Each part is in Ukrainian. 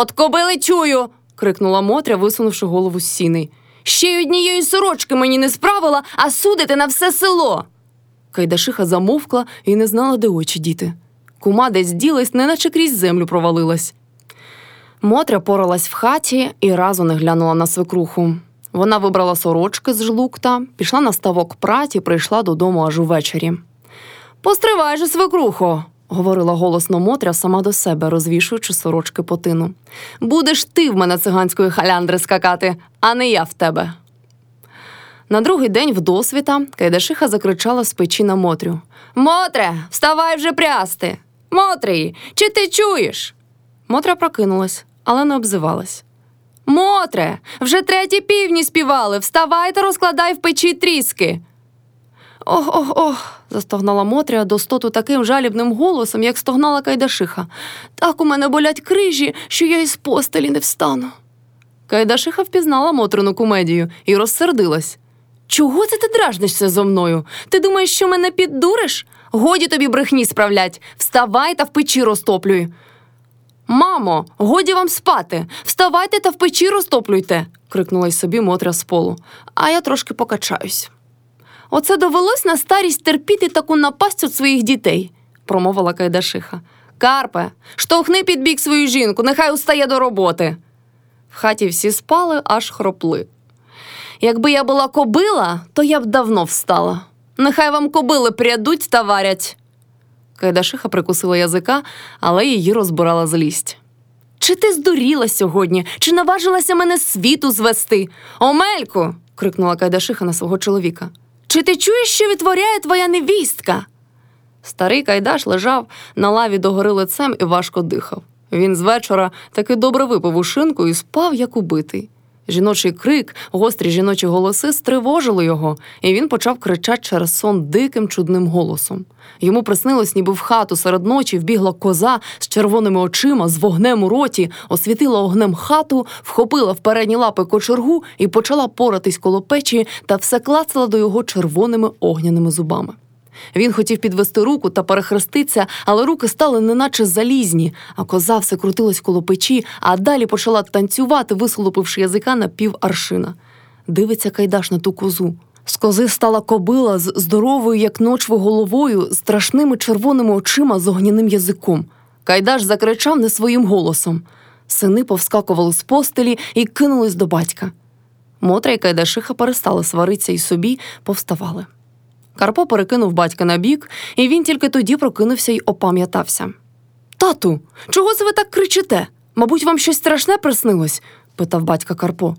От кобили чую. крикнула Мотря, висунувши голову з сіней. Ще й однієї сорочки мені не справила, а судити на все село. Кайдашиха замовкла і не знала, де очі діти. Кума десь ділась, неначе крізь землю провалилась. Мотря поралась в хаті і разу не глянула на свекруху. Вона вибрала сорочки з жлукта, пішла на ставок праті, прийшла додому аж увечері. Постривай же, свекрухо, говорила голосно Мотря сама до себе, розвішуючи сорочки по тину. Будеш ти в мене циганської халяндри скакати, а не я в тебе. На другий день в досвіта Кайдашиха закричала з печі на Мотрю. Мотре, вставай вже прясти. Мотрі, чи ти чуєш? Мотря прокинулась, але не обзивалась. Мотре, вже треті півні співали. Вставай та розкладай в печі тріски. Ох, ох, ох, застогнала Мотря до стоту таким жалібним голосом, як стогнала Кайдашиха. Так у мене болять крижі, що я із постелі не встану. Кайдашиха впізнала Мотрину кумедію і розсердилась. Чого це ти дражнишся зо мною? Ти думаєш, що мене піддуриш? Годі тобі брехні справлять. Вставай та в печі розтоплюй. Мамо, годі вам спати. Вставайте та в печі розтоплюйте, крикнула й собі Мотря з полу. А я трошки покачаюсь. Оце довелось на старість терпіти таку напасть від своїх дітей, промовила Кайдашиха. Карпе, штовхни під бік свою жінку, нехай устає до роботи. В хаті всі спали, аж хропли. Якби я була кобила, то я б давно встала. Нехай вам кобили прядуть та варять. Кайдашиха прикусила язика, але її розбирала злість. Чи ти здуріла сьогодні, чи наважилася мене світу звести? Омельку. крикнула Кайдашиха на свого чоловіка. Чи ти чуєш, що відтворяє твоя невістка? Старий Кайдаш лежав на лаві догори лицем і важко дихав. Він з вечора таки добре випив у шинку і спав, як убитий. Жіночий крик, гострі жіночі голоси стривожили його, і він почав кричати через сон диким чудним голосом. Йому приснилось, ніби в хату серед ночі вбігла коза з червоними очима, з вогнем у роті, освітила огнем хату, вхопила в передні лапи кочергу і почала поратись коло печі та все клацала до його червоними огняними зубами. Він хотів підвести руку та перехреститися, але руки стали неначе залізні, а коза все крутилась коло печі, а далі почала танцювати, висолопивши язика на пів аршина. Дивиться Кайдаш на ту козу. З кози стала кобила з здоровою, як ночву головою, страшними червоними очима з огняним язиком. Кайдаш закричав не своїм голосом. Сини повскакували з постелі і кинулись до батька. Мотря і Кайдашиха перестали сваритися і собі повставали. Карпо перекинув батька на бік, і він тільки тоді прокинувся й опам'ятався. Тату, чого це ви так кричите? Мабуть, вам щось страшне приснилось? питав батька Карпо.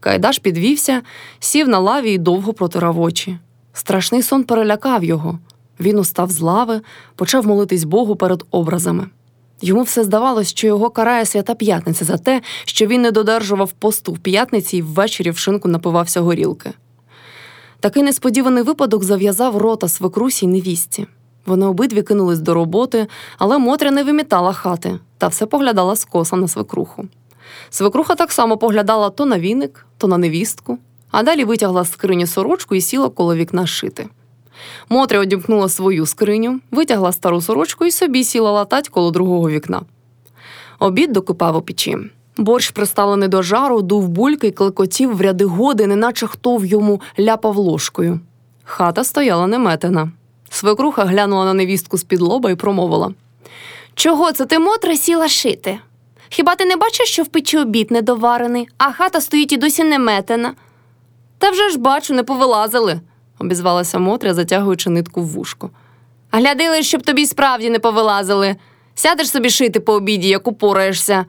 Кайдаш підвівся, сів на лаві і довго протирав очі. Страшний сон перелякав його. Він устав з лави, почав молитись Богу перед образами. Йому все здавалось, що його карає свята п'ятниця за те, що він не додержував посту в п'ятниці і ввечері в шинку напивався горілки. Такий несподіваний випадок зав'язав рота свекрусі й невістці. Вони обидві кинулись до роботи, але Мотря не вимітала хати та все поглядала скоса на свекруху. Свекруха так само поглядала то на віник, то на невістку, а далі витягла з скрині сорочку і сіла коло вікна шити. Мотря одімкнула свою скриню, витягла стару сорочку і собі сіла латать коло другого вікна. Обід докупав у печі. Борщ, приставлений до жару, дув бульки й клекотів в ряди годи, неначе хто в йому ляпав ложкою. Хата стояла неметена. Свекруха глянула на невістку з під лоба і промовила Чого це ти, Мотра, сіла шити? Хіба ти не бачиш, що в печі обід недоварений, а хата стоїть і досі неметена? Та вже ж бачу, не повилазили, обізвалася Мотря, затягуючи нитку в вушко. Глядили, щоб тобі справді не повилазили. Сядеш собі шити по обіді, як упораєшся.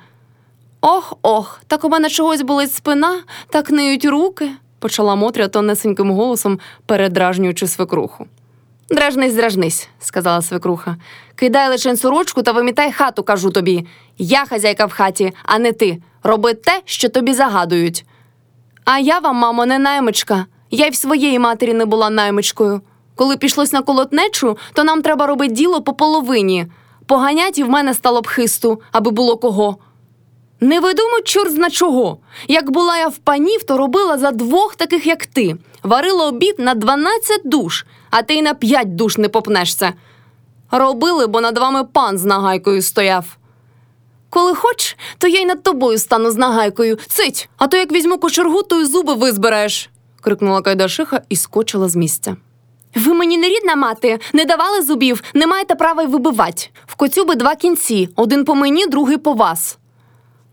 Ох, ох, так у мене чогось болить спина, так ниють руки, почала Мотря тонесеньким голосом, передражнюючи свекруху. Дражнись, дражнись, сказала свекруха. Кидай лише сорочку та вимітай хату, кажу тобі. Я хазяйка в хаті, а не ти. Роби те, що тобі загадують. А я вам, мамо, не наймичка. Я й в своєї матері не була наймичкою. Коли пішлось на колотнечу, то нам треба робити діло по половині. Поганять і в мене стало б хисту, аби було кого. Не видуму, чорт зна чого. Як була я в панів, то робила за двох таких, як ти. Варила обід на дванадцять душ, а ти й на п'ять душ не попнешся. Робили, бо над вами пан з нагайкою стояв. Коли хоч, то я й над тобою стану з нагайкою. Цить, а то як візьму кочергу, то й зуби визбереш. крикнула Кайдашиха і скочила з місця. Ви мені не рідна мати, не давали зубів, не маєте права й вибивать. В коцюби два кінці, один по мені, другий по вас.